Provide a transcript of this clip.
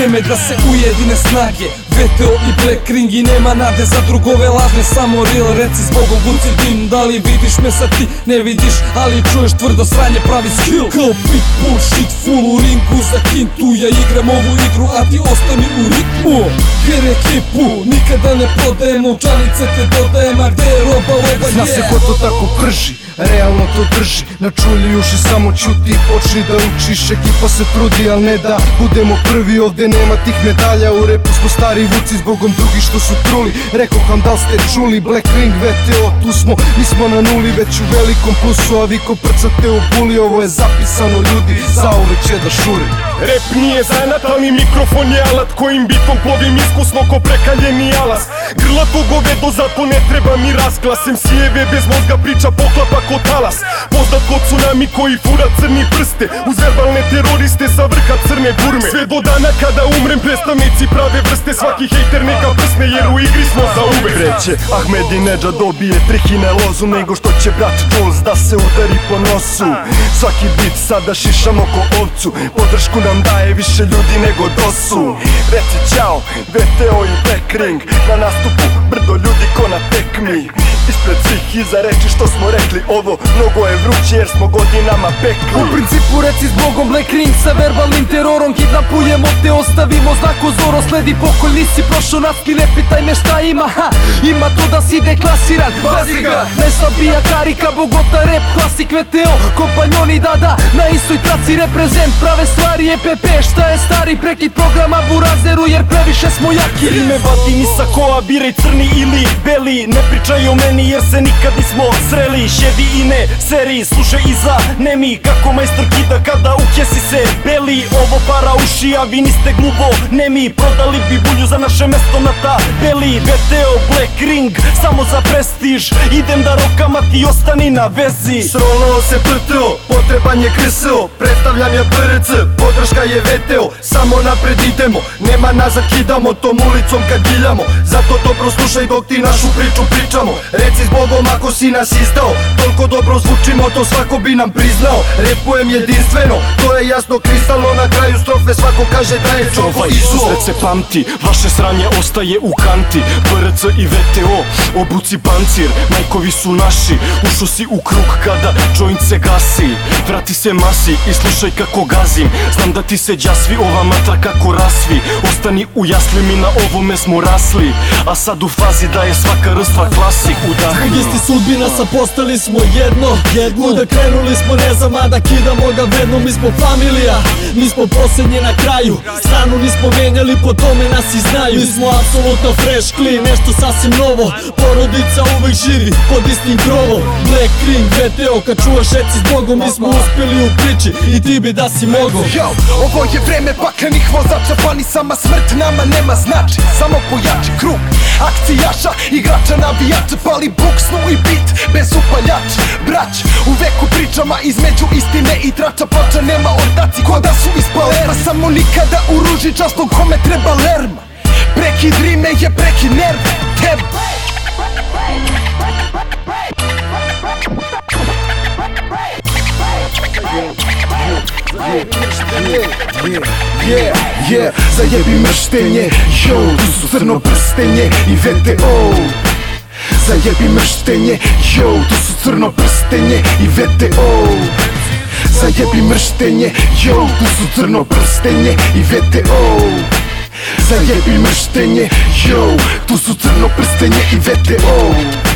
vreme da se ujedine snage. VTO i Black Ring i nema nade za drugove lažne Samo real reci zbogom vuci dim Da li vidiš me sad ti? Ne vidiš Ali čuješ tvrdo sranje pravi skill. Kao pitbull shit full u ringu za kintu Ja igram ovu igru a ti ostani u ritmu. Jer ekipu nikada ne prodajem Novčanice te dodajem a gde je roba ova Zna se ko to tako prži, realno to drži Na čuli uši samo ćuti, počni da učiš Ekipa se trudi, al ne da budemo prvi Ovde nema tih medalja, u repu smo stari vuci Zbogom drugih što su truli, rekao vam da ste čuli Black Ring, VTO, tu smo, nismo na nuli Već u velikom plusu, a vi ko prcate u buli Ovo je zapisano ljudi, zauvek će da šuri Rep nije zanat, ali mikrofon je alat Kojim bitom plovim iskusno ko prekaljeni alas. Grlato govedo, zato ne treba mi razglas MC-eve bez mozga priča poklapa ko talas. Poznat ko tsunami koji fura crni prste Uz verbalne teroriste sa vrha crne burme Sve do dana kada umrem predstavnici prave vrste Svaki hejter neka prsne jer u igri smo za uvek. Kreće Ahmedinejad dobije trihine lozu Nego što će brat Jules da se udari po nosu. Svaki bit sada šišamo ko ovcu Podršku nam daje više ljudi nego dosu Reci ćao, VTO i Black Ring. Na nastupu brdo ljudi ko na tekmi Ispred svih iza reči što smo rekli. Ovo mnogo je vruće jer smo godinama pekli. U principu reci zbogom Black Ring sa verbalnim terorom. Kidnapujemo te, ostavimo znako zoro Sledi pokolj, nisi prošao naski, ne pitaj me šta ima. Ha, Ima to da si deklasiran, pazi ga. Ne slabija karika, Bogota rap, klasik VTO Kompanjoni da da, na istoj traci reprezent. Prave stvari EPP, šta je stari prekid programa? Burazeru jer previše smo jaki. Rime vadi ni sa koa, biraj crni ili beli. Ne pričaj o meni сцени Jer се никад нисмо срели Шеви и не сери, слушај и за неми Како мајстор кида када уќе си се бели beli Ovo para uši, a vi niste glupo nemi Prodali bi bulju za naše mesto na tabeli VTO Black Ring, samo za prestiž. Idem da rokam, a ti ostani na vezi. Srolo se PTO, potreban je KSO Predstavljam ja BRC, podrška je VTO Samo napred idemo, nema nazad kidamo Tom ulicom kad giljamo. Zato dobro slušaj dok ti našu priču pričamo. Reci s Bogom ako si nas istao Toliko dobro zvučimo, to svako bi nam priznao. Repujem jedinstveno, to je jasno kristalno. Na kraju strofe svako kaže da je čoko Ovaj susret se pamti, vaše sranje ostaje u kanti. BRC i VTO, obuci pancir, majkovi su naši. Ušo si u krug kada joint se gasi. Vrati se masi i slušaj kako gazim. Znam da ti se đasvi ova matra kako rasvi. Ostani u jasli, mi na ovome smo rasli. A sad u fazi da je svaka rstva klasik Udahni Isti sudbina sa postali smo jedno Jedno da krenuli smo ne za mada kidamo ga vedno. Mi smo familija, mi smo posljednji na kraju. Stranu nismo menjali, po tome nas i znaju. Mi smo apsolutno fresh, clean, nešto sasvim novo. Porodica uvek živi pod istim krovom. Black Ring, VTO, kad čuvaš reci s Bogom Mi smo uspjeli u priči i ti bi da si mogo Yo, ovo je vreme paklenih vozača Pa ni sama smrt nama nema znači Samo pojači krug. Akcijaša Igrača navijača pali buksnu i bit Bez upaljača. Brać u veku pričama između istine i trača Plača nema ortaci ko da su iz Palerma. Samo nikada u ruži častom kome treba lerma. Prekid rime je prekid nerve. Tebe Yeah, yeah, zajebi mrštenje Yo, tu su crno prstenje i VTO Zajebi mrštenje Yo, tu su crno prstenje i VTO Zajebi mrštenje Yo, tu su crno prstenje i VTO Zajebi mrštenje Yo, tu su crno prstenje i VTO